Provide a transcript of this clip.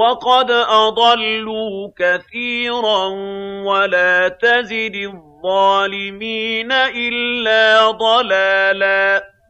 وَقَدْ أَضَلُّوا كَثِيرًا وَلَا تَزِدِ الظَّالِمِينَ إِلَّا ضَلَالًا